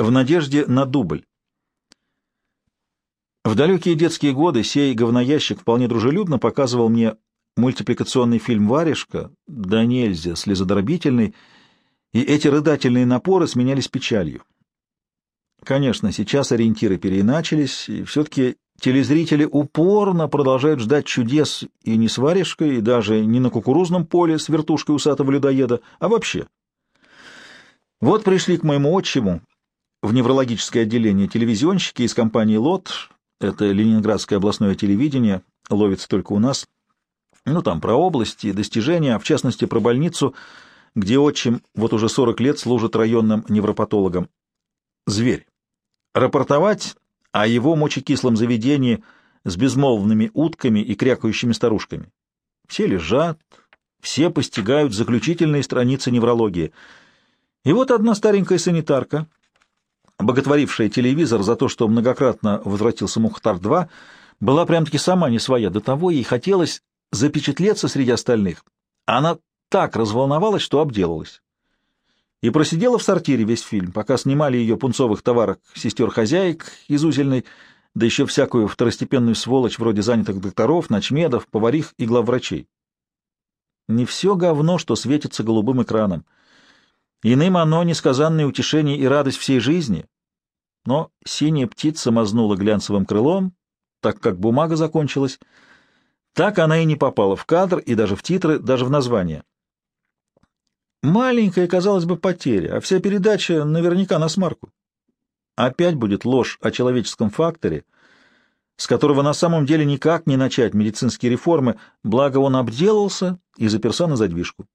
в надежде на дубль. В далекие детские годы сей говноящик вполне дружелюбно показывал мне мультипликационный фильм «Варежка», да нельзя, слезодробительный, и эти рыдательные напоры сменялись печалью. Конечно, сейчас ориентиры переиначились, и все-таки телезрители упорно продолжают ждать чудес и не с варежкой, и даже не на кукурузном поле с вертушкой усатого людоеда, а вообще. Вот пришли к моему отчиму в неврологическое отделение телевизионщики из компании «Лот», это Ленинградское областное телевидение, ловится только у нас, ну там про области достижения, а в частности про больницу, где отчим вот уже 40 лет служит районным невропатологом. Зверь. Рапортовать о его мочекислом заведении с безмолвными утками и крякающими старушками. Все лежат, все постигают заключительные страницы неврологии. И вот одна старенькая санитарка, боготворившая телевизор за то, что многократно возвратился Мухтар-2, была прям-таки сама не своя, до того ей хотелось запечатлеться среди остальных. Она так разволновалась, что обделалась и просидела в сортире весь фильм, пока снимали ее пунцовых товарок сестер-хозяек из Узельной, да еще всякую второстепенную сволочь вроде занятых докторов, ночмедов, поварих и главврачей. Не все говно, что светится голубым экраном. Иным оно несказанное утешение и радость всей жизни. Но синяя птица мазнула глянцевым крылом, так как бумага закончилась. Так она и не попала в кадр и даже в титры, даже в название. Маленькая, казалось бы, потеря, а вся передача наверняка на смарку. Опять будет ложь о человеческом факторе, с которого на самом деле никак не начать медицинские реформы, благо он обделался и заперся на задвижку.